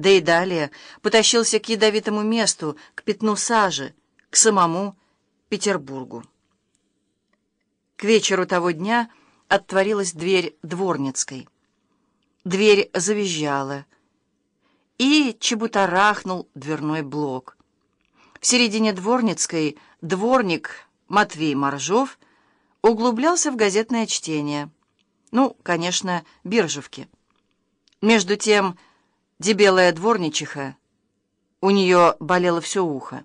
да и далее потащился к ядовитому месту, к пятну сажи, к самому Петербургу. К вечеру того дня отворилась дверь дворницкой. Дверь завизжала, и чебутарахнул дверной блок. В середине дворницкой дворник Матвей Моржов углублялся в газетное чтение. Ну, конечно, биржевки. Между тем, дебелая дворничиха, у нее болело все ухо,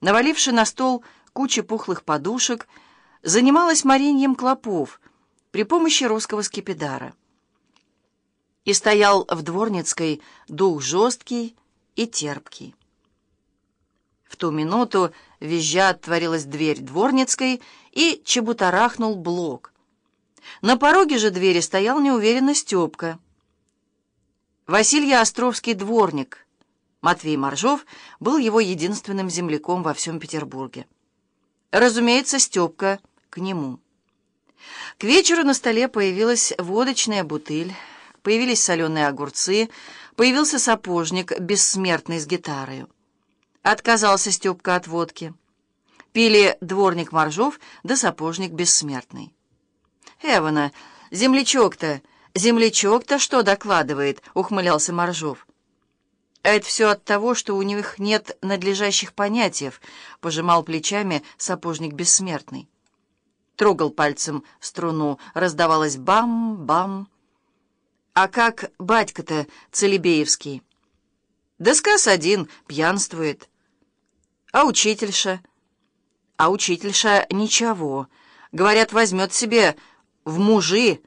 наваливши на стол кучу пухлых подушек, занималась мариньем клопов при помощи русского скипидара. И стоял в дворницкой дух жесткий и терпкий. В ту минуту визжа отворилась дверь дворницкой, и чебутарахнул блок. На пороге же двери стоял неуверенно Степка. Василий Островский дворник. Матвей Моржов был его единственным земляком во всем Петербурге. Разумеется, Степка к нему. К вечеру на столе появилась водочная бутыль, появились соленые огурцы, появился сапожник, бессмертный с гитарой. Отказался Степка от водки. Пили дворник Моржов да сапожник бессмертный. «Эвана, землячок-то, землячок-то что докладывает?» — ухмылялся Моржов. «А это все от того, что у них нет надлежащих понятий», — пожимал плечами сапожник бессмертный. Трогал пальцем струну, раздавалось бам-бам. «А как батька-то Целебеевский?» «Да сказ один, пьянствует». А учительша? А учительша ничего. Говорят, возьмет себе в мужи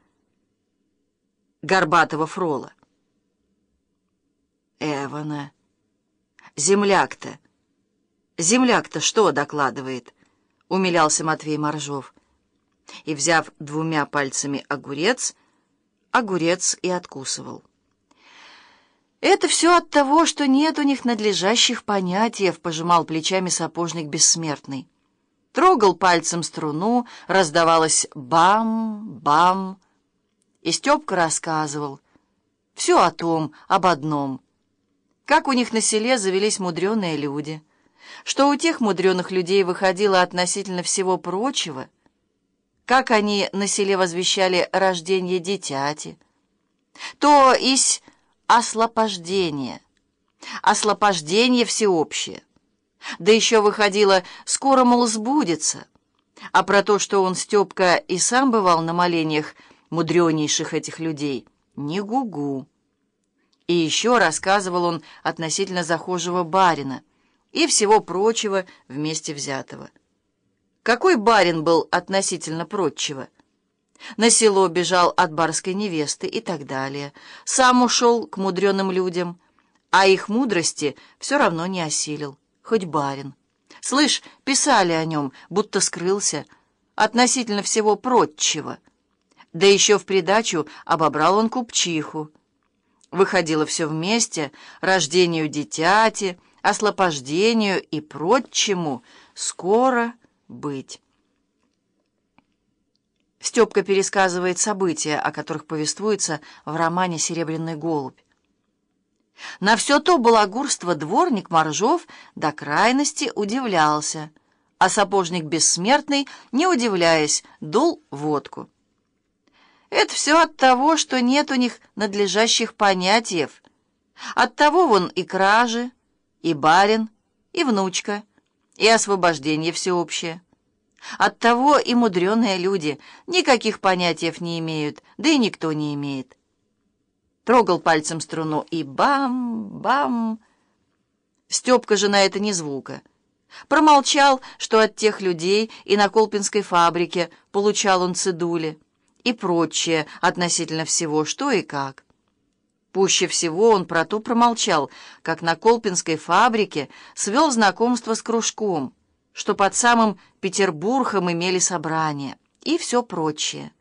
горбатого фрола. Эвана. Земляк-то. Земляк-то что докладывает? Умилялся Матвей Моржов. И, взяв двумя пальцами огурец, огурец и откусывал. «Это все от того, что нет у них надлежащих понятий», — пожимал плечами сапожник бессмертный. Трогал пальцем струну, раздавалось бам-бам. И Степка рассказывал. Все о том, об одном. Как у них на селе завелись мудреные люди. Что у тех мудреных людей выходило относительно всего прочего. Как они на селе возвещали рождение дитяти. То ись ослопождение. Ослопождение всеобщее. Да еще выходило, скоро, мол, сбудется. А про то, что он, Степка, и сам бывал на молениях мудренейших этих людей, не гугу. И еще рассказывал он относительно захожего барина и всего прочего вместе взятого. Какой барин был относительно прочего? На село бежал от барской невесты и так далее. Сам ушел к мудреным людям, а их мудрости все равно не осилил, хоть барин. Слышь, писали о нем, будто скрылся, относительно всего прочего. Да еще в придачу обобрал он купчиху. Выходило все вместе, рождению дитяти, ослопождению и прочему скоро быть. Степка пересказывает события, о которых повествуется в романе «Серебряный голубь». На все то балагурство дворник Моржов до крайности удивлялся, а сапожник бессмертный, не удивляясь, дул водку. Это все от того, что нет у них надлежащих понятий. От того вон и кражи, и барин, и внучка, и освобождение всеобщее. Оттого и мудреные люди никаких понятий не имеют, да и никто не имеет. Трогал пальцем струну и бам-бам. Степка же на это ни звука. Промолчал, что от тех людей и на Колпинской фабрике получал он цедули и прочее относительно всего, что и как. Пуще всего он про то промолчал, как на Колпинской фабрике свел знакомство с кружком — что под самым Петербургом имели собрание и все прочее.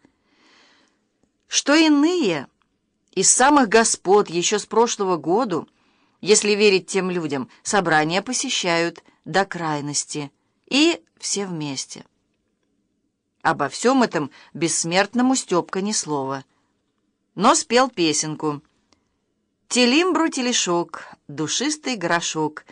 Что иные из самых господ еще с прошлого года, если верить тем людям, собрания посещают до крайности и все вместе. Обо всем этом бессмертному Степка ни слова, но спел песенку — Телимбру телешок, душистый горошок,